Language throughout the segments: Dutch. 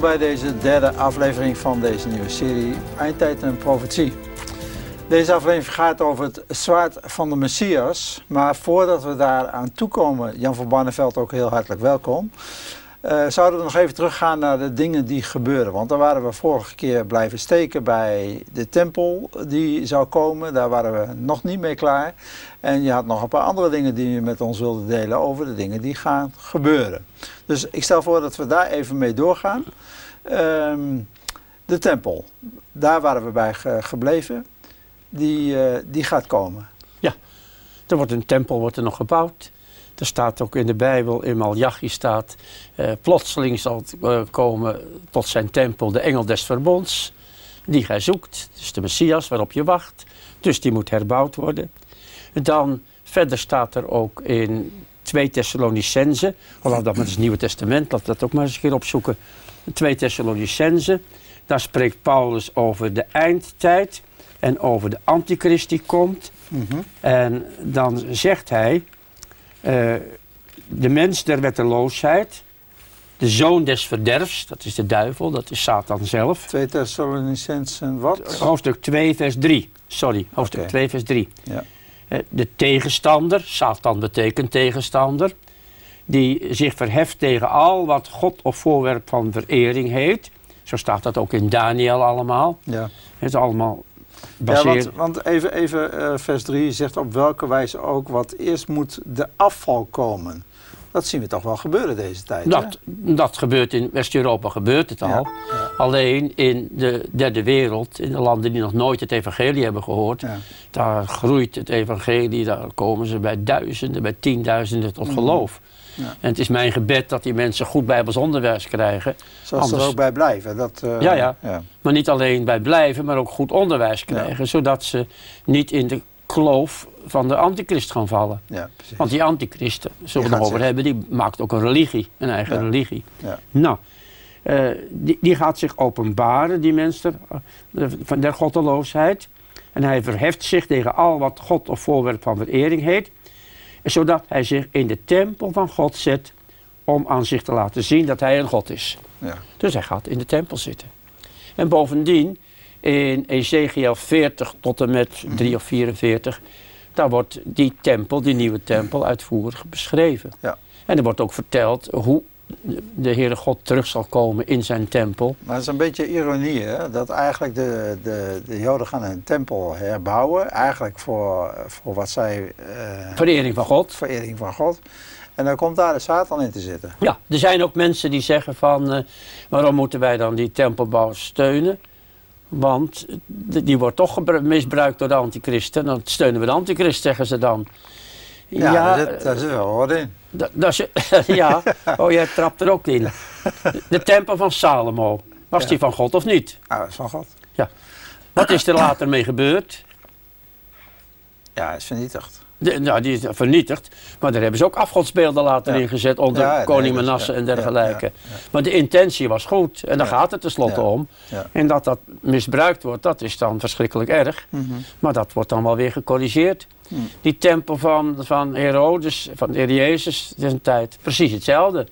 Bij deze derde aflevering van deze nieuwe serie Eindtijd en Profetie. Deze aflevering gaat over het zwaard van de Messias. Maar voordat we daar aan toekomen, Jan van Barneveld ook heel hartelijk welkom. Uh, zouden we nog even teruggaan naar de dingen die gebeuren. Want daar waren we vorige keer blijven steken bij de tempel die zou komen. Daar waren we nog niet mee klaar. En je had nog een paar andere dingen die je met ons wilde delen over de dingen die gaan gebeuren. Dus ik stel voor dat we daar even mee doorgaan. Um, de tempel, daar waren we bij gebleven. Die, uh, die gaat komen. Ja, er wordt een tempel wordt er nog gebouwd. Er staat ook in de Bijbel, in Malachi staat, uh, plotseling zal uh, komen tot zijn tempel de engel des verbonds, die gij zoekt. Dus de Messias waarop je wacht. Dus die moet herbouwd worden. Dan verder staat er ook in 2 Thessalonicense, of dat met het Nieuwe Testament, laat dat ook maar eens een keer opzoeken. 2 Thessalonicense, daar spreekt Paulus over de eindtijd en over de antichrist die komt. Mm -hmm. En dan zegt hij, uh, de mens der wetteloosheid, de zoon des verderfs, dat is de duivel, dat is Satan zelf. 2 Thessalonicensen wat? Hoofdstuk 2 vers 3, sorry, hoofdstuk okay. 2 vers 3. Ja. De tegenstander, Satan betekent tegenstander, die zich verheft tegen al wat God of voorwerp van verering heet. Zo staat dat ook in Daniel allemaal. Ja. Het is allemaal ja, want, want, even, even uh, vers 3 zegt op welke wijze ook, wat eerst moet de afval komen. Dat zien we toch wel gebeuren deze tijd. Dat, dat gebeurt in West-Europa, gebeurt het al. Ja, ja. Alleen in de derde wereld, in de landen die nog nooit het evangelie hebben gehoord, ja. daar groeit het evangelie, daar komen ze bij duizenden, bij tienduizenden tot geloof. Ja. En het is mijn gebed dat die mensen goed bijbelsonderwijs krijgen. Zoals Anders... er ook bij blijven. Dat, uh, ja, ja, ja, Maar niet alleen bij blijven, maar ook goed onderwijs krijgen. Zodat ze niet in de kloof van de antichrist gaan vallen. Ja, Want die antichrist, zullen we het over hebben, die maakt ook een religie. Een eigen religie. Nou, uh, die, die, gaat zich openbaren, die mensen, uh, van der goddeloosheid. En hij verheft zich tegen al wat God of voorwerp van verering heet zodat hij zich in de tempel van God zet om aan zich te laten zien dat hij een God is. Ja. Dus hij gaat in de tempel zitten. En bovendien, in Ezekiel 40 tot en met 3 of 44, daar wordt die tempel, die nieuwe tempel, uitvoerig beschreven. Ja. En er wordt ook verteld hoe de Heere God terug zal komen in zijn tempel. Maar het is een beetje ironie, hè? dat eigenlijk de, de, de Joden gaan een tempel herbouwen. Eigenlijk voor, voor wat zij... Uh, verering van God. Verering van God. En dan komt daar de Satan in te zitten. Ja, er zijn ook mensen die zeggen van... Uh, waarom moeten wij dan die tempelbouw steunen? Want die wordt toch misbruikt door de antichristen. Dan steunen we de antichrist, zeggen ze dan. Ja, ja daar, zit, er wel wat in. Dat, dat ja, oh jij trapt er ook in. De tempel van Salomo, was ja. die van God of niet? Ja, dat is van God. Ja. Wat is er later mee gebeurd? Ja, is vernietigd. De, nou, die is vernietigd. Maar daar hebben ze ook afgodsbeelden later ja. ingezet onder ja, koning nee, Manasse en dergelijke. Maar de intentie was goed. En daar gaat het tenslotte om. En dat dat misbruikt wordt, dat is dan verschrikkelijk erg. Mm -hmm. Maar dat wordt dan wel weer gecorrigeerd. Mm. Die tempel van, van Herodes, van de Heer Jezus, is een tijd precies hetzelfde.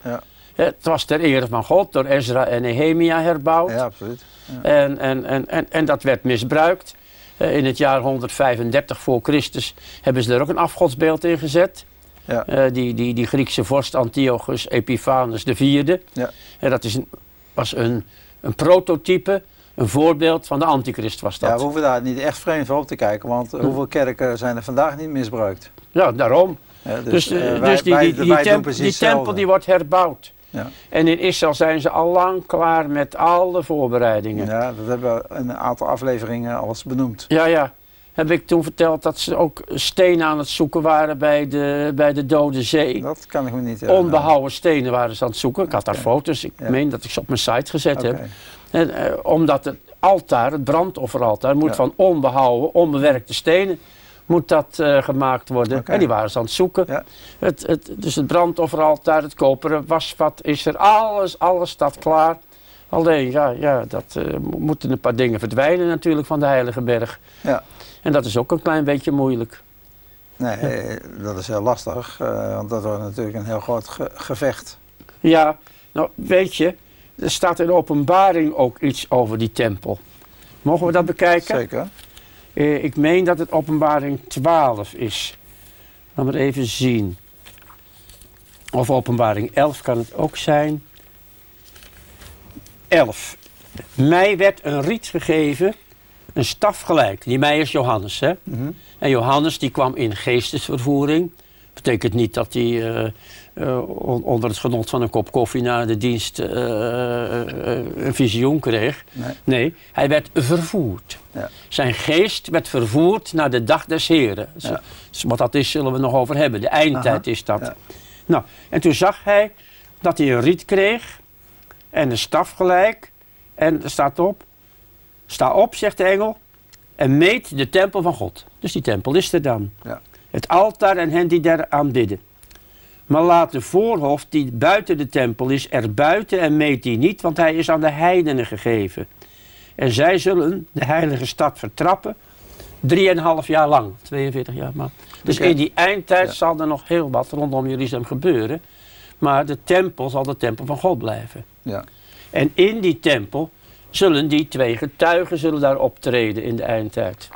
Het was ter ere van God door Ezra en Nehemia herbouwd. Ja, absoluut. En, en, en, en, en dat werd misbruikt. Uh, in het jaar 135 voor Christus hebben ze er ook een afgodsbeeld in gezet. Ja. Uh, die, die, die Griekse vorst Antiochus Epiphanes IV. Ja. En dat is een, was een, een prototype, een voorbeeld van de antichrist was dat. Ja, we hoeven daar niet echt vreemd voor op te kijken, want hm. hoeveel kerken zijn er vandaag niet misbruikt? Ja, daarom. Ja, dus dus, uh, dus die, die, die, die, temp die tempel die wordt herbouwd. Ja. En in Israël zijn ze al lang klaar met alle voorbereidingen. Ja, dat hebben we een aantal afleveringen al eens benoemd. Ja, ja. Heb ik toen verteld dat ze ook stenen aan het zoeken waren bij de, bij de Dode Zee. Dat kan ik me niet herinneren. Onbehouden stenen waren ze aan het zoeken. Ik had daar foto's. Ik ja. meen dat ik ze op mijn site gezet okay. heb. En, eh, omdat het altaar, het brandofferaltaar, moet ja. van onbehouden, onbewerkte stenen moet dat uh, gemaakt worden. Okay. En die waren ze aan het zoeken. Ja. Het, het, dus het brandofferaltaar, het koperen wasvat is er. Alles, alles staat klaar. Alleen, ja, ja dat uh, moeten een paar dingen verdwijnen natuurlijk van de Heilige Berg. Ja. En dat is ook een klein beetje moeilijk. Nee, ja. dat is heel lastig. Uh, want dat wordt natuurlijk een heel groot ge gevecht. Ja, nou weet je, er staat in de openbaring ook iets over die tempel. Mogen we dat bekijken? Zeker. Uh, ik meen dat het openbaring 12 is. Laten we even zien. Of openbaring 11 kan het ook zijn. 11. Mij werd een riet gegeven, een staf gelijk. Die mij is Johannes. Hè? Mhm. En Johannes die kwam in geestesvervoering. Betekent niet dat hij uh, onder het genot van een kop koffie na de dienst uh, een visioen kreeg. Nee. nee, hij werd vervoerd. Ja. Zijn geest werd vervoerd naar de dag des Heren. Ja. Wat dat is, zullen we nog over hebben. De eindtijd is dat. Ja. Nou, en toen zag hij dat hij een riet kreeg en een staf gelijk. En er staat op, sta op, zegt de engel, en meet de tempel van God. Dus die tempel is er dan. Ja. Het altaar en hen die daar aanbidden. Maar laat de voorhof die buiten de tempel is er buiten en meet die niet, want hij is aan de heidenen gegeven. En zij zullen de heilige stad vertrappen, drieënhalf jaar lang, 42 jaar maar. Dus in die eindtijd zal er nog heel wat rondom Jeruzalem gebeuren. Maar de tempel zal de tempel van God blijven. Ja. En in die tempel zullen die twee getuigen zullen daar optreden in de eindtijd.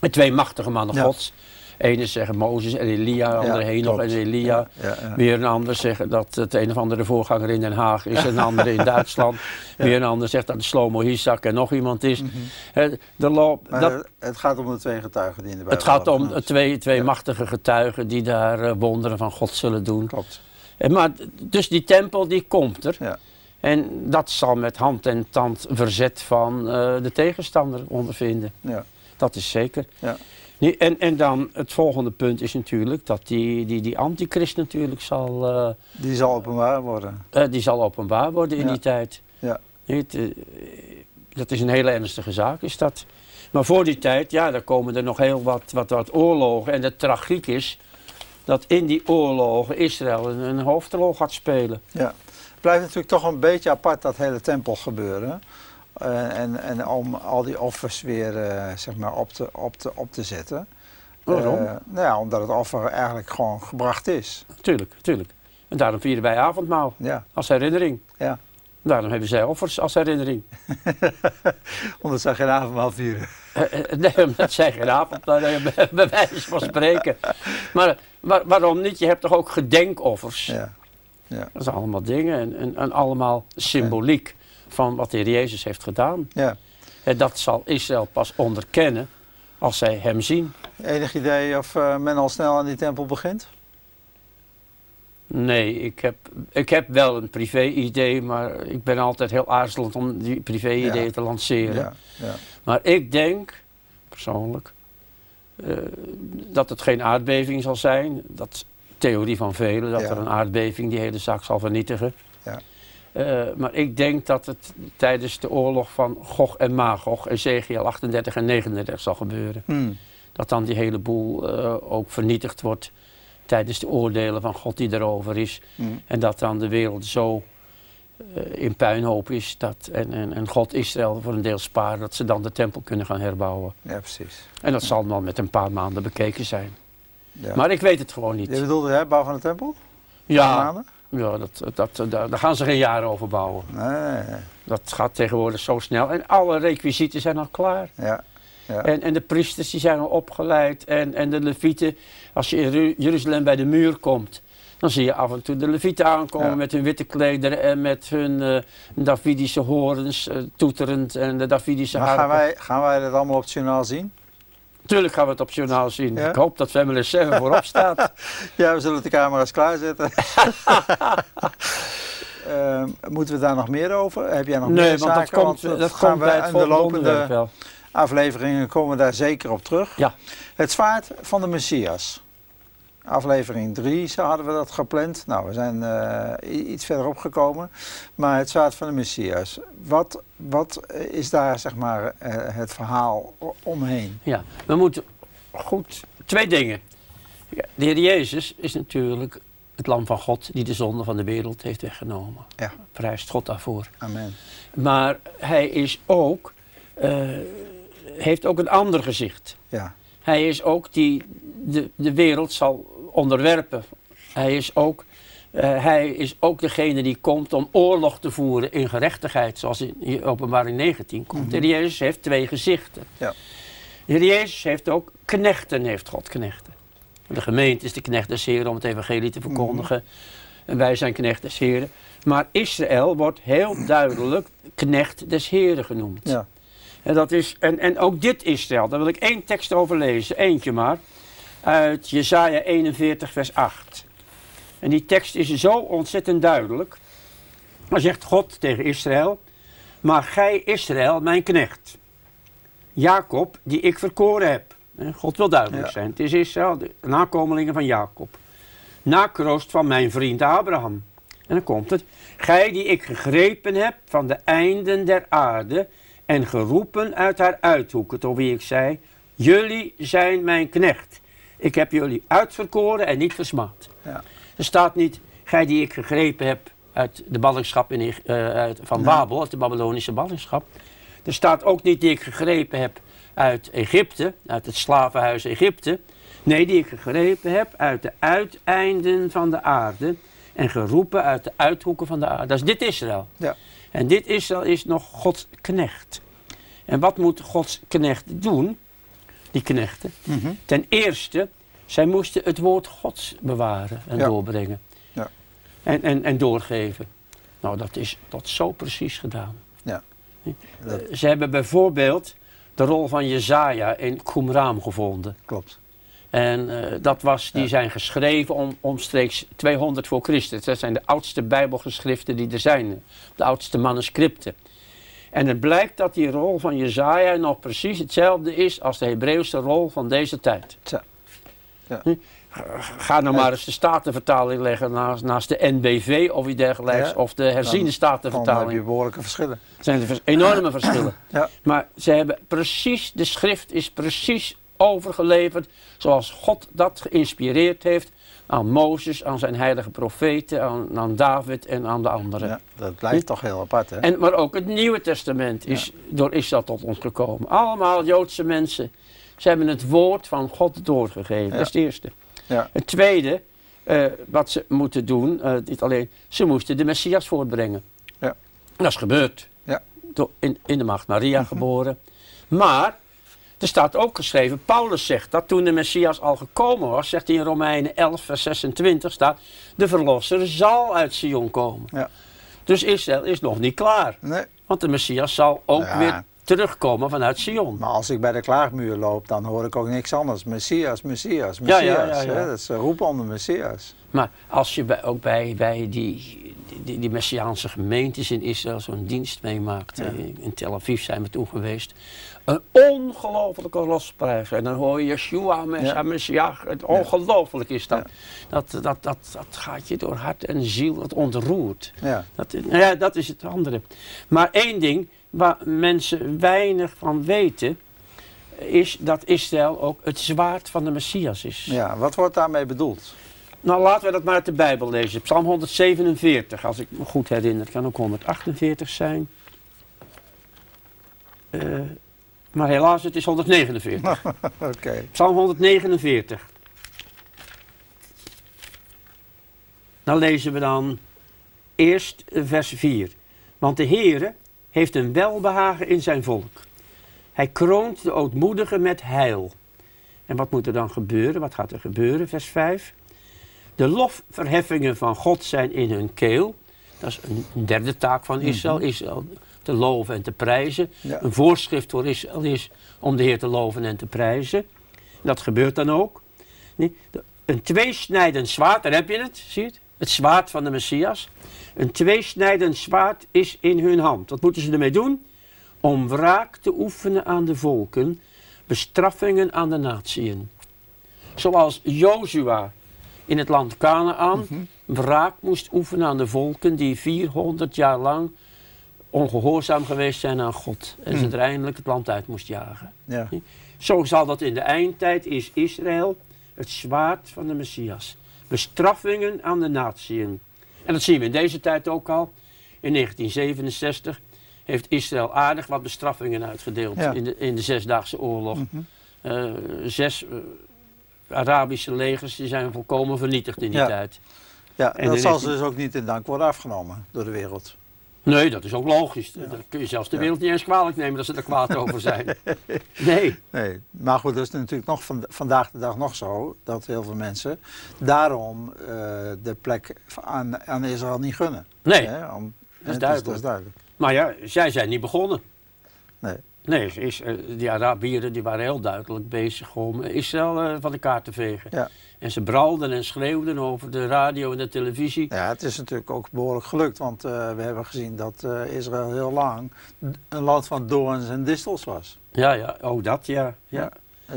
De twee machtige mannen gods. Ene zeggen Mozes en Elia, andere nog en Elia. Weer een ander zegt dat het een of andere voorganger in Den Haag is, een andere in Duitsland. Weer een ander zegt dat het Slomo Isaac en nog iemand is. Mhm. de loop, dat, het gaat om de twee getuigen die in de Bijbel Het gaat om twee, twee machtige getuigen die daar uh, wonderen van God zullen doen. Klopt. En maar, dus die tempel die komt er. Ja. En dat zal met hand en tand verzet van uh, de tegenstander ondervinden. Ja. Dat is zeker. Ja. Nee, en, en dan het volgende punt is natuurlijk dat die, die, die antichrist natuurlijk zal... Uh, die zal openbaar worden. Uh, die zal openbaar worden in die tijd. Ja. Niet, dat is een hele ernstige zaak, is dat. Maar voor die tijd, ja, daar komen er nog heel wat, wat, wat oorlogen. En de tragiek is dat in die oorlogen Israël een, een hoofdrol gaat spelen. Ja blijft natuurlijk toch een beetje apart dat hele tempel gebeuren. Uh, en, en om al die offers weer uh, zeg maar op, te, op, te, op te zetten. Waarom? Uh, nou ja, omdat het offer eigenlijk gewoon gebracht is. Tuurlijk, tuurlijk. En daarom vieren wij avondmaal ja. als herinnering. Ja. Daarom hebben zij offers als herinnering. omdat zij geen avondmaal vieren. nee, omdat zij geen avondmaal bij wijze van spreken. Maar waarom niet? Je hebt toch ook gedenkoffers? Ja. Ja. Dat zijn allemaal dingen en, en, en allemaal symboliek van wat de Heer Jezus heeft gedaan. Ja. En dat zal Israël pas onderkennen als zij hem zien. Enig idee of uh, men al snel aan die tempel begint? Nee, ik heb, ik heb wel een privé-idee, maar ik ben altijd heel aarzelend om die privé-ideeën te lanceren. Ja, ja. Maar ik denk, persoonlijk, uh, dat het geen aardbeving zal zijn. Dat theorie van velen, dat er een aardbeving die hele zaak zal vernietigen. Uh, maar ik denk dat het tijdens de oorlog van Gog en Magog, Ezekiel 38 en 39 zal gebeuren. Hmm. Dat dan die hele boel uh, ook vernietigd wordt tijdens de oordelen van God die erover is. Hmm. En dat dan de wereld zo uh, in puinhoop is dat, en, en, en, God Israël voor een deel spaart, dat ze dan de tempel kunnen gaan herbouwen. Ja, precies. En dat zal dan met een paar maanden bekeken zijn. Ja. Maar ik weet het gewoon niet. Je bedoelde hè, bouw van de tempel? Ja, ja dat, dat, daar gaan ze geen jaren over bouwen. Nee. Dat gaat tegenwoordig zo snel. En alle requisieten zijn al klaar. Ja. Ja. En, en de priesters die zijn al opgeleid. En, en de levieten, als je in Jeruzalem bij de muur komt, dan zie je af en toe de levieten aankomen met hun witte klederen en met hun uh, Davidische horens uh, toeterend en de Davidische maar gaan wij, gaan wij dat allemaal op het journaal zien? Tuurlijk gaan we het op journaal zien. Ik hoop dat Family 7 voorop staat. ja, we zullen de camera's klaarzetten. uh, moeten we daar nog meer over? Heb jij nog nee, meer want zaken? Dat komt, dat gaan we in de lopende afleveringen komen we daar zeker op terug. Ja. Het zwaard van de Messias. Aflevering 3 hadden we dat gepland. Nou, we zijn uh, iets verderop gekomen. Maar het zwaard van de Messias. Wat, wat is daar zeg maar uh, het verhaal omheen? Ja, we moeten goed... Twee dingen. De Heer Jezus is natuurlijk het lam van God die de zonde van de wereld heeft weggenomen. Ja. Prijst God daarvoor. Amen. Maar hij is ook, uh, heeft ook een ander gezicht. Ja. Hij is ook die de, de wereld zal onderwerpen. Hij is ook Uh, hij is ook degene die komt om oorlog te voeren in gerechtigheid, zoals in openbaring 19 komt. Mm -hmm. Jezus heeft twee gezichten. Ja. Jezus heeft ook knechten, heeft God knechten. De gemeente is de knecht des Heren om het evangelie te verkondigen. En wij zijn knecht des Heren. Maar Israël wordt heel duidelijk knecht des Heren genoemd. Ja. En, dat is, en, en ook dit Israël, daar wil ik één tekst over lezen, eentje maar. Uit Jesaja 41 vers 8. En die tekst is zo ontzettend duidelijk. Dan zegt God tegen Israël, maar gij Israël, mijn knecht. Jacob, die ik verkoren heb. God wil duidelijk zijn. Het is Israël, de nakomelingen van Jacob. Nakroost van mijn vriend Abraham. En dan komt het. Gij die ik gegrepen heb van de einden der aarde en geroepen uit haar uithoeken, tot wie ik zei, jullie zijn mijn knecht. Ik heb jullie uitverkoren en niet versmaad. Ja. Er staat niet, gij die ik gegrepen heb uit de ballingschap in, uh, uit, van Babel, uit de Babylonische ballingschap. Er staat ook niet die ik gegrepen heb uit Egypte, uit het slavenhuis Egypte. Nee, die ik gegrepen heb uit de uiteinden van de aarde en geroepen uit de uithoeken van de aarde. Dat is dit Israël. Ja. En dit Israël is nog Gods knecht. En wat moet Gods knecht doen? Die knechten. Mhm. Ten eerste, zij moesten het woord Gods bewaren en doorbrengen. Ja. En, en, en doorgeven. Nou, dat is tot zo precies gedaan. Ja. Ze hebben bijvoorbeeld de rol van Jezaja in Qumran gevonden. Klopt. En uh, dat was, die zijn geschreven om, omstreeks 200 voor Christus. Dat zijn de oudste bijbelgeschriften die er zijn. De oudste manuscripten. En het blijkt dat die rol van Jezaja nog precies hetzelfde is als de Hebreeuwse rol van deze tijd. Ja. ja. Hm? Ga nou maar eens de Statenvertaling leggen naast, naast de NBV of iets dergelijks. Of de herziende Statenvertaling. Dan heb je behoorlijke verschillen. Er zijn enorme verschillen. Ja. Maar ze hebben precies, de schrift is precies overgeleverd zoals God dat geïnspireerd heeft aan Mozes, aan zijn heilige profeten, aan, aan David en aan de anderen. Ja, dat blijft toch heel apart, hè? En, maar ook het Nieuwe Testament is door Israël tot ons gekomen. Allemaal Joodse mensen. Ze hebben het woord van God doorgegeven. Dat is het eerste. Ja. Het tweede, uh, wat ze moeten doen, uh, niet alleen, ze moesten de Messias voortbrengen. Ja. Dat is gebeurd. Ja. Door, in, in de macht Maria mhm. geboren. Maar er staat ook geschreven, Paulus zegt dat toen de Messias al gekomen was, zegt hij in Romeinen 11, vers 26 staat, de verlosser zal uit Sion komen. Ja. Dus Israël is nog niet klaar. Nee. Want de Messias zal ook weer terugkomen vanuit Sion. Maar als ik bij de klaagmuur loop, dan hoor ik ook niks anders. Messias, Messias, Messias. Ja, ja, ja, Dat is roepen om de Messias. Maar als je bij, ook bij, bij die, die, die Messiaanse gemeentes in Israël zo'n dienst meemaakt. In Tel Aviv zijn we toen geweest. Een ongelofelijke losprijs. En dan hoor je Yeshua, Messias, Het ongelooflijk is dat. Dat, dat, dat. Dat gaat je door hart en ziel, het ontroert. Ja. Dat, nou ja, dat is het andere. Maar één ding waar mensen weinig van weten, is dat Israël ook het zwaard van de Messias is. Ja, wat wordt daarmee bedoeld? Nou, laten we dat maar uit de Bijbel lezen. Psalm 147, als ik me goed herinner. Het kan ook 148 zijn. Uh, maar helaas, het is 149. Oké. Psalm 149. Dan lezen we dan eerst vers 4. Want de Heere heeft een welbehagen in zijn volk. Hij kroont de ootmoedigen met heil. En wat moet er dan gebeuren? Wat gaat er gebeuren? Vers 5. De lofverheffingen van God zijn in hun keel. Dat is een derde taak van Israël. Mhm. Israël te loven en te prijzen. Een voorschrift voor Israël is om de Heer te loven en te prijzen. Dat gebeurt dan ook. Een tweesnijdend zwaard, daar heb je het, zie je het? Het zwaard van de Messias. Een tweesnijdend zwaard is in hun hand. Wat moeten ze ermee doen? Om wraak te oefenen aan de volken, bestraffingen aan de natieën. Zoals Jozua in het land Canaan mm wraak moest oefenen aan de volken die 400 jaar lang ongehoorzaam geweest zijn aan God. En ze mm. er eindelijk het land uit moest jagen. Ja. Zo zal dat in de eindtijd is Israël het zwaard van de Messias. Bestraffingen aan de natieën. En dat zien we in deze tijd ook al. In 1967 heeft Israël aardig wat bestraffingen uitgedeeld in, de, in de Zesdaagse Oorlog. Mhm. Eh, zes uh, Arabische legers die zijn volkomen vernietigd in die tijd. Ja, en dat zal ze dus ook niet in dank worden afgenomen door de wereld. Nee, dat is ook logisch. Ja. Dat kun je zelfs de wereld niet eens kwalijk nemen dat ze er kwaad over zijn. Nee. nee. Maar goed, dat is natuurlijk nog van, vandaag de dag nog zo dat heel veel mensen daarom uh, de plek aan, aan Israël niet gunnen. Nee, Om, dat, is duidelijk. dat is duidelijk. Maar ja, zij zijn niet begonnen. Nee. Nee, is, eh, die Arabieren die waren heel duidelijk bezig om Israël uh, van de kaart te vegen. Ja. En ze bralden en schreeuwden over de radio en de televisie. Ja, het is natuurlijk ook behoorlijk gelukt, want uh, we hebben gezien dat Israël heel lang een land van doorns en distels was. Ja, ja, ook dat, ja. ja. ja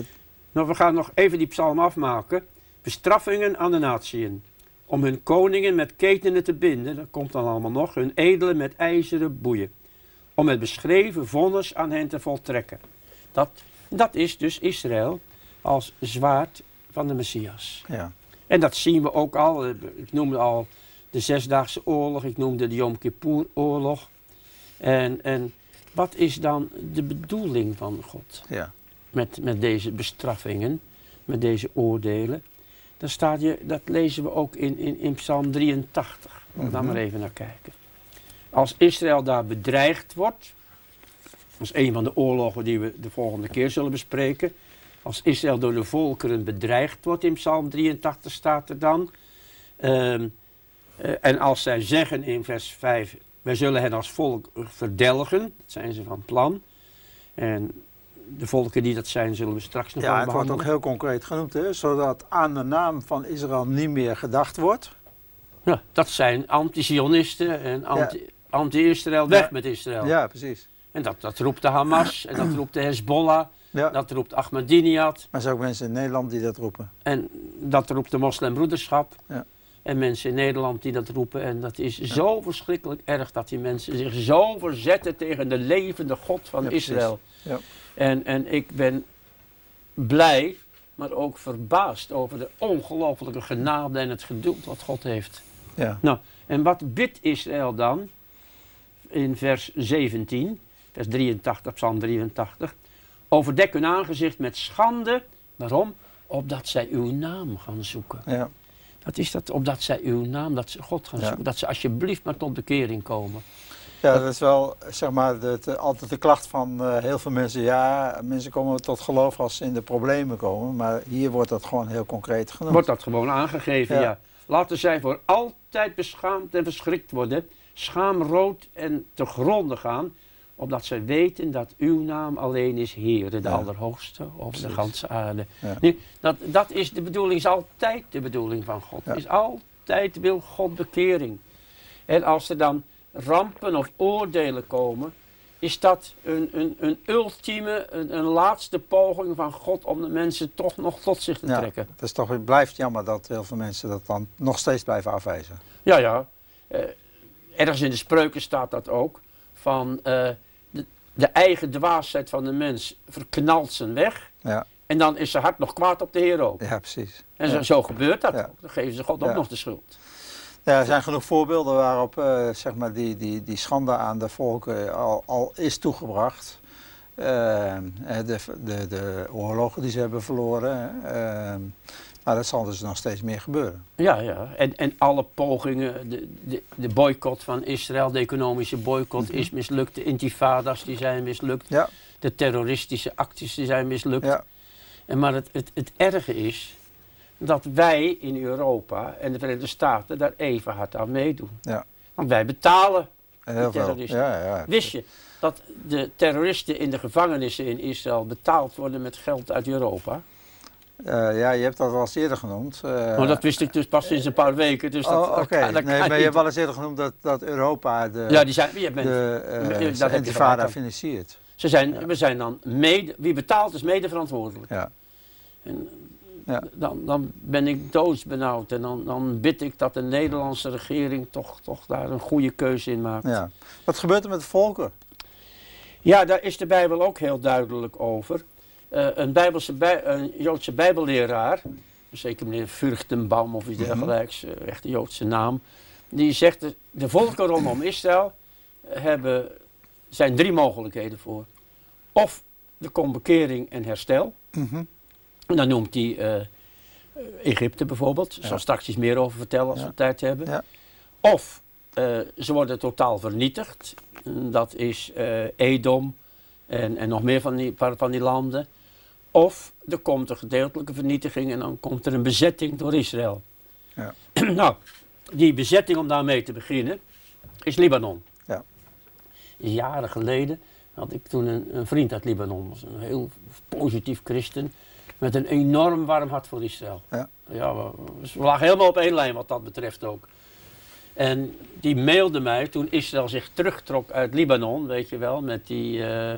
Nou, we gaan nog even die psalm afmaken. Bestraffingen aan de natieën. Om hun koningen met ketenen te binden, dat komt dan allemaal nog, hun edelen met ijzeren boeien om het beschreven vonnis aan hen te voltrekken. Dat, dat is dus Israël als zwaard van de Messias. Ja. En dat zien we ook al. Ik noemde al de Zesdaagse Oorlog, ik noemde de Yom Kippur-oorlog. En, en wat is dan de bedoeling van God ja. met, met deze bestraffingen, met deze oordelen? Dan staat je, dat lezen we ook in, in, in Psalm 83. Laten we daar maar even naar kijken. Als Israël daar bedreigd wordt, dat is een van de oorlogen die we de volgende keer zullen bespreken. Als Israël door de volkeren bedreigd wordt, in Psalm 83 staat er dan. Ehm, eh, en als zij zeggen in vers 5, wij zullen hen als volk verdelgen, dat zijn ze van plan. En de volken die dat zijn, zullen we straks nog ja, het wordt ook heel concreet genoemd, hè? zodat aan de naam van Israël niet meer gedacht wordt. Ja, dat zijn anti-Zionisten en anti anti-Israël, weg met Israël. Ja, precies. En dat, dat roept de Hamas en dat roept de Hezbollah. Ja. Dat roept Ahmadinejad. Maar er zijn ook mensen in Nederland die dat roepen. En dat roept de moslimbroederschap. Ja. En mensen in Nederland die dat roepen. En dat is zo verschrikkelijk erg dat die mensen zich zo verzetten tegen de levende God van Israël. Ja. En, en ik ben blij, maar ook verbaasd over de ongelofelijke genade en het geduld wat God heeft. Ja. Nou, en wat bidt Israël dan? In vers 17, vers 83, psalm 83. Overdek hun aangezicht met schande. Waarom? Opdat zij uw naam gaan zoeken. Ja. Dat is dat, opdat zij uw naam, dat ze God gaan zoeken. Dat ze alsjeblieft maar tot bekering komen. Ja, dat is wel zeg maar de, altijd de klacht van uh, heel veel mensen. Ja, mensen komen tot geloof als ze in de problemen komen. Maar hier wordt dat gewoon heel concreet genoemd. Wordt dat gewoon aangegeven, ja. ja. Laten zij voor altijd beschaamd en verschrikt worden schaamrood en te gronden gaan, omdat zij weten dat uw naam alleen is Heer, de Allerhoogste over de ganse aarde. Nu, dat, dat is de bedoeling, is altijd de bedoeling van God. Is altijd wil God bekering. En als er dan rampen of oordelen komen, is dat een, een, een ultieme, een, een laatste poging van God om de mensen toch nog tot zich te trekken. Het, is toch, het blijft jammer dat heel veel mensen dat dan nog steeds blijven afwijzen. Ja, ja. Uh, ergens in de spreuken staat dat ook, van uh, de, de, eigen dwaasheid van de mens verknalt zijn weg. Ja. En dan is zijn hart nog kwaad op de Heer ook. Ja, precies. En zo, zo gebeurt dat ook. Dan geven ze God ook nog de schuld. Ja, er zijn genoeg voorbeelden waarop uh, zeg maar die, die, die schande aan de volken al, al is toegebracht. Uh, de, de, de oorlogen die ze hebben verloren. Maar dat zal dus nog steeds meer gebeuren. Ja, ja. En, en alle pogingen, de, de, de boycott van Israël, de economische boycott mhm. is mislukt. De intifadas die zijn mislukt. Ja. De terroristische acties die zijn mislukt. Ja. En maar het, het, het erge is dat wij in Europa en de Verenigde Staten daar even hard aan meedoen. Ja. Want wij betalen Heel terroristen. Ja, ja. Wist je dat de terroristen in de gevangenissen in Israël betaald worden met geld uit Europa? Uh, ja, je hebt dat al eens eerder genoemd. Uh, maar dat wist ik dus pas sinds een paar weken. Dus dat, oh, oké. Nee, maar je hebt al eens eerder genoemd dat, dat Europa de, ja, die zijn, je bent, de uh, dat intifada financiert. Ze zijn, ja. We zijn dan mede, wie betaalt is mede verantwoordelijk. Ja. En ja. dan, dan ben ik doodsbenauwd en dan, dan bid ik dat de Nederlandse regering toch, toch daar een goede keuze in maakt. Ja. Wat gebeurt er met de volken? Ja, daar is de Bijbel ook heel duidelijk over. Uh, een, Bijbelse bij, een Joodse bijbelleraar, zeker meneer Vruchtenbaum of iets mhm. dergelijks, uh, echt een Joodse naam, die zegt de, de volken rondom Israël hebben, zijn drie mogelijkheden voor. Of er komt bekering en herstel. Mhm. En dan noemt hij uh, Egypte bijvoorbeeld. Ik zal straks iets meer over vertellen als we tijd hebben. Of ze worden totaal vernietigd. Dat is Edom en, en nog meer van die, van die landen. Of er komt een gedeeltelijke vernietiging en dan komt er een bezetting door Israël. Ja. nou, die bezetting om daarmee te beginnen is Libanon. Ja. Jaren geleden had ik toen een, een vriend uit Libanon, was een heel positief christen, met een enorm warm hart voor Israël. Ja. Ja, we, we lagen helemaal op één lijn wat dat betreft ook. En die mailde mij toen Israël zich terugtrok uit Libanon, weet je wel, met die, uh,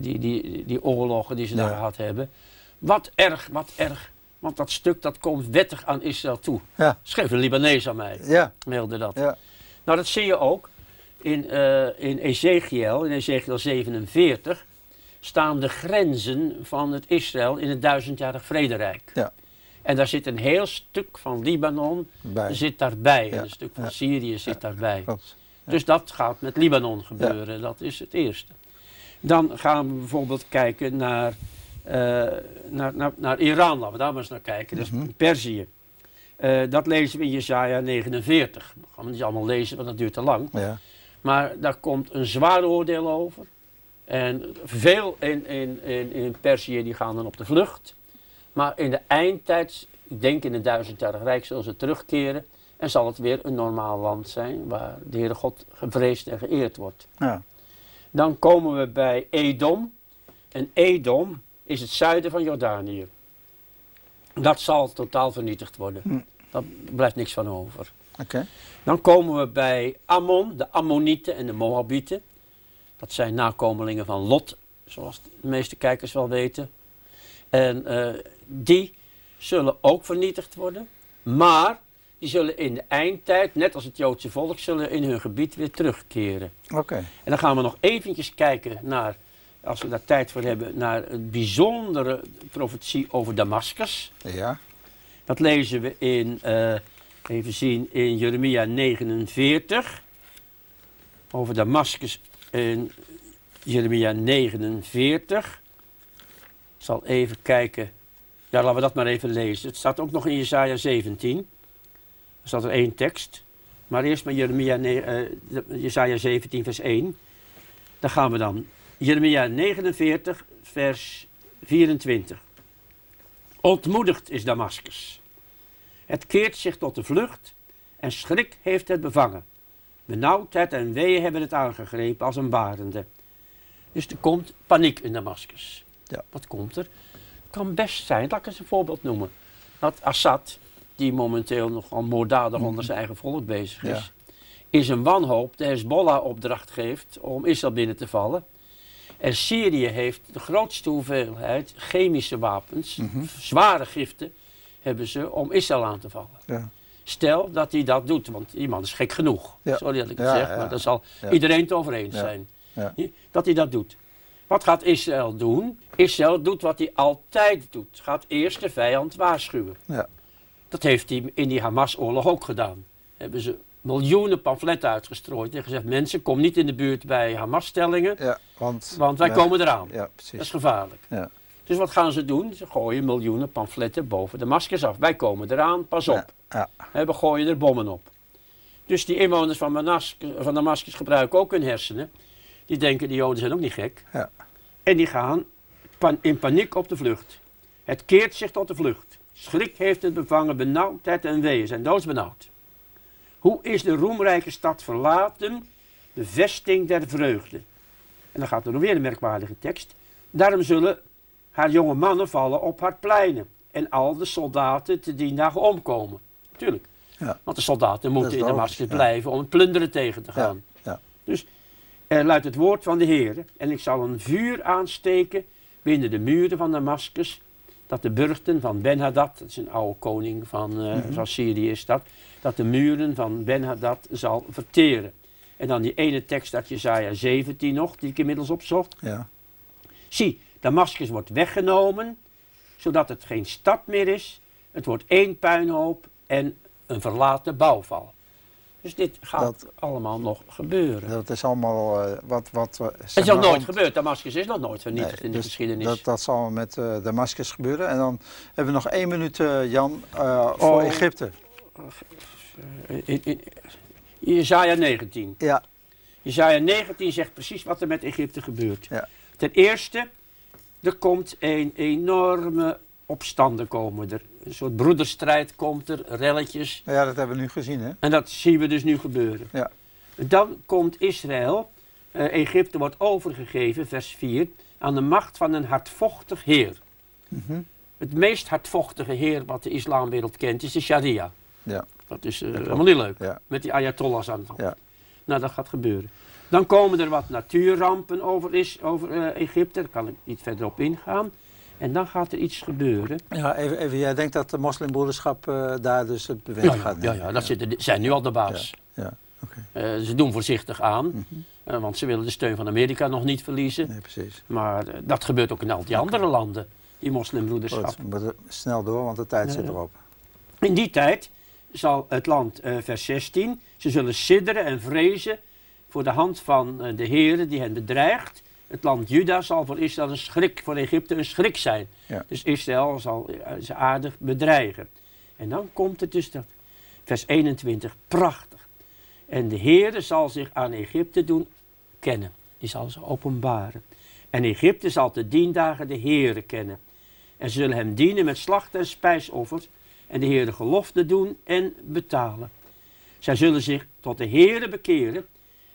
die, die, die oorlogen die ze daar gehad hebben. Wat erg, wat erg. Want dat stuk dat komt wettig aan Israël toe. Ja. Schreef een Libanees aan mij, ja. mailde dat. Ja. Nou, dat zie je ook in, uh, in Ezekiel, in Ezekiel 47, staan de grenzen van het Israël in het duizendjarig vrederijk. Ja. En daar zit een heel stuk van Libanon zit daarbij. En een stuk van Syrië zit daarbij. Dus dat gaat met Libanon gebeuren. Dat is het eerste. Dan gaan we bijvoorbeeld kijken naar, uh, naar, naar, naar, Iran. Laten we daar maar eens naar kijken. Dat is mm Perzië. Uh, dat lezen we in Jesaja 49. Dat gaan we niet allemaal lezen, want dat duurt te lang. Ja. Maar daar komt een zwaar oordeel over. En veel in, in, in, in Perzië die gaan dan op de vlucht. Maar in de eindtijd, ik denk in het duizendjarig rijk, zullen ze terugkeren. En zal het weer een normaal land zijn waar de Heere God gevreesd en geëerd wordt. Ja. Dan komen we bij Edom. En Edom is het zuiden van Jordanië. Dat zal totaal vernietigd worden. Hm. Daar blijft niks van over. Okay. Dan komen we bij Ammon, de Ammonieten en de Moabieten. Dat zijn nakomelingen van Lot, zoals de meeste kijkers wel weten. En uh, die zullen ook vernietigd worden. Maar die zullen in de eindtijd, net als het Joodse volk, zullen in hun gebied weer terugkeren. Oké. En dan gaan we nog eventjes kijken naar, als we daar tijd voor hebben, naar een bijzondere profetie over Damascus. Ja. Dat lezen we in, uh, even zien, in Jeremia 49. Over Damascus in Jeremia 49. Ik zal even kijken ja, laten we dat maar even lezen. Het staat ook nog in Jesaja 17. Er staat er één tekst. Maar eerst maar Jeremia, uh, Jesaja 17 vers 1. Daar gaan we dan. Jeremia 49 vers 24. Ontmoedigd is Damascus. Het keert zich tot de vlucht en schrik heeft het bevangen. Benauwdheid en weeën hebben het aangegrepen als een barende. Dus er komt paniek in Damascus. Ja. Wat komt er? Kan best zijn, laat ik eens een voorbeeld noemen, dat Assad, die momenteel nogal moorddadig onder zijn eigen volk bezig is, ja. in zijn wanhoop de Hezbollah opdracht geeft om Israël binnen te vallen. En Syrië heeft de grootste hoeveelheid chemische wapens, mhm. zware giften, hebben ze om Israël aan te vallen. Ja. Stel dat hij dat doet, want die man is gek genoeg. Sorry dat ik het zeg, maar daar zal iedereen het over eens zijn. Dat hij dat doet. Wat gaat Israël doen? Israël doet wat hij altijd doet. Gaat eerst de vijand waarschuwen. Ja. Dat heeft hij in die Hamas-oorlog ook gedaan. Hebben ze miljoenen pamfletten uitgestrooid en gezegd: mensen, kom niet in de buurt bij Hamas-stellingen, ja, want, want, wij komen eraan. Ja, precies. Dat is gevaarlijk. Ja. Dus wat gaan ze doen? Ze gooien miljoenen pamfletten boven de maskers af. Wij komen eraan, pas op. Ja, We gooien er bommen op. Dus die inwoners van, Damascus, van Damascus gebruiken ook hun hersenen. Die denken, die Joden zijn ook niet gek. Ja. En die gaan in paniek op de vlucht. Het keert zich tot de vlucht. Schrik heeft het bevangen, benauwdheid en weeën zijn doodsbenauwd. Hoe is de roemrijke stad verlaten, de vesting der vreugde? En dan gaat er nog weer een merkwaardige tekst. Daarom zullen haar jonge mannen vallen op haar pleinen en al de soldaten te die dagen omkomen. Tuurlijk. Ja. Want de soldaten moeten in Damascus blijven om het plunderen tegen te gaan. Ja. Dus er luidt het woord van de Heer. En ik zal een vuur aansteken binnen de muren van Damascus. Dat de burchten van Ben-Hadad, dat is een oude koning van, uh, van Syrië is dat. Dat de muren van Ben-Hadad zal verteren. En dan die ene tekst uit Jezaja 17 nog, die ik inmiddels opzocht. Ja. Zie, Damascus wordt weggenomen, zodat het geen stad meer is. Het wordt één puinhoop en een verlaten bouwval. Dus dit gaat allemaal nog gebeuren. Dat is allemaal uh, wat... wat Het is nog nooit gebeurd. Damascus is nog nooit vernietigd in de dus geschiedenis. Dat, dat zal met uh, Damascus gebeuren. En dan hebben we nog één minuut, uh, Jan, voor oh. Egypte. Jezaja 19. Ja. Jezaja 19 zegt precies wat er met Egypte gebeurt. Ja. Ten eerste, er komt een enorme opstanden komen er. Een soort broederstrijd komt er, relletjes. Ja, dat hebben we nu gezien, hè? En dat zien we dus nu gebeuren. Ja. Dan komt Israël, uh, Egypte wordt overgegeven, vers 4, aan de macht van een hardvochtig heer. Mm Het meest hardvochtige heer wat de islamwereld kent is de sharia. Ja. Dat is uh, helemaal niet leuk. Ja. Met die ayatollahs aan het Ja. Nou, dat gaat gebeuren. Dan komen er wat natuurrampen over, is, over uh, Egypte, daar kan ik niet verder op ingaan. En dan gaat er iets gebeuren. Ja, even, even jij denkt dat de moslimbroederschap uh, daar dus het bewind ja, gaat nemen? Ja, ja, dat Zitten, zijn nu al de baas. Ja, okay. uh, ze doen voorzichtig aan, mm -hmm. want ze willen de steun van Amerika nog niet verliezen. Nee, precies. Maar dat gebeurt ook in al die okay. andere landen, die moslimbroederschap. Goed, snel door, want de tijd zit erop. In die tijd zal het land, vers 16, ze zullen sidderen en vrezen voor de hand van de Heer die hen bedreigt. Het land Juda zal voor Israël een schrik, voor Egypte een schrik zijn. Ja. Dus Israël zal ze aardig bedreigen. En dan komt het dus dat, vers 21, prachtig. En de Heere zal zich aan Egypte doen kennen. Die zal ze openbaren. En Egypte zal te dien dagen de Heere kennen. En ze zullen hem dienen met slacht en spijsoffers. En de Heere gelofte doen en betalen. Zij zullen zich tot de Heere bekeren.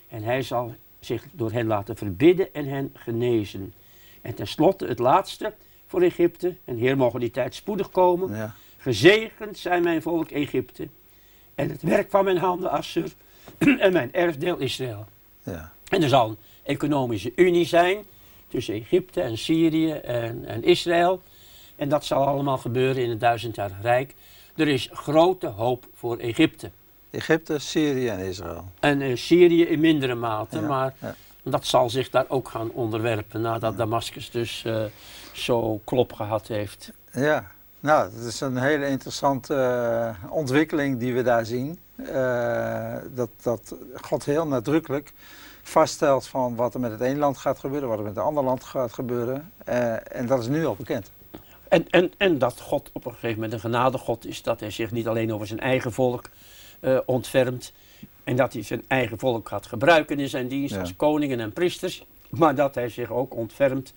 En hij zal zich door hen laten verbidden en hen genezen. En tenslotte het laatste voor Egypte, en Heer mogen die tijd spoedig komen. Ja. Gezegend zijn mijn volk Egypte en het werk van mijn handen Assur en mijn erfdeel Israël. Ja. En er zal een economische unie zijn tussen Egypte en Syrië en, en Israël. En dat zal allemaal gebeuren in het duizendjarig rijk. Er is grote hoop voor Egypte. Egypte, Syrië en Israël. En uh, Syrië in mindere mate, Ja, maar ja. dat zal zich daar ook gaan onderwerpen nadat Damascus dus eh, zo klop gehad heeft. Ja, nou, het is een hele interessante eh, ontwikkeling die we daar zien. Eh, dat, dat God heel nadrukkelijk vaststelt van wat er met het ene land gaat gebeuren, wat er met het andere land gaat gebeuren. Eh, en dat is nu al bekend. En, en, en dat God op een gegeven moment een genadegod is, dat hij zich niet alleen over zijn eigen volk eh, ontfermt en dat hij zijn eigen volk gaat gebruiken in zijn dienst Ja. als koningen en priesters, maar dat hij zich ook ontfermt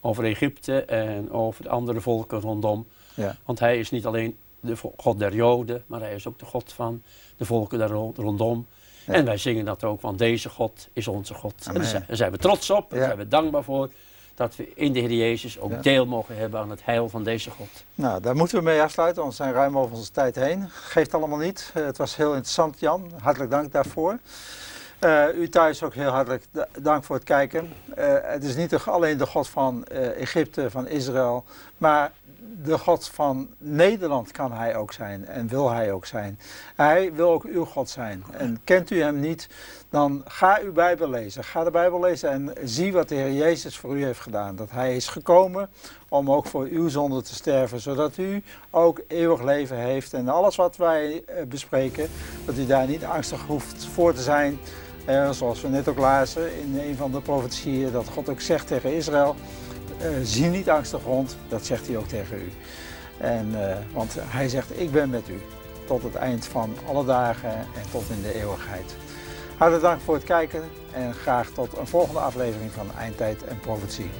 over Egypte en over de andere volken rondom. Ja. Want hij is niet alleen de God der Joden, maar hij is ook de God van de volken daar ro- rondom. Ja. En wij zingen dat ook, want deze God is onze God. En Amen. daar zijn, daar zijn we trots op, daar zijn we dankbaar voor. Dat we in de Heer Jezus ook Ja. deel mogen hebben aan het heil van deze God. Nou, daar moeten we mee afsluiten, want we zijn ruim over onze tijd heen. Geeft allemaal niet. Eh, het was heel interessant, Jan. Hartelijk dank daarvoor. Eh, u thuis ook heel hartelijk da- dank voor het kijken. Eh, het is niet alleen de God van Egypte, van Israël, maar de God van Nederland kan hij ook zijn en wil hij ook zijn. Hij wil ook uw God zijn. En kent u hem niet, dan ga uw Bijbel lezen. Ga de Bijbel lezen en zie wat de Heer Jezus voor u heeft gedaan. Dat hij is gekomen om ook voor uw zonde te sterven, zodat u ook eeuwig leven heeft. En alles wat wij eh, bespreken, dat u daar niet angstig hoeft voor te zijn. Eh, zoals we net ook lazen in een van de profetieën, dat God ook zegt tegen Israël, zie niet angstig rond, dat zegt hij ook tegen u. En, eh, want hij zegt, ik ben met u tot het eind van alle dagen en tot in de eeuwigheid. Hartelijk dank voor het kijken en graag tot een volgende aflevering van Eindtijd en Profetie.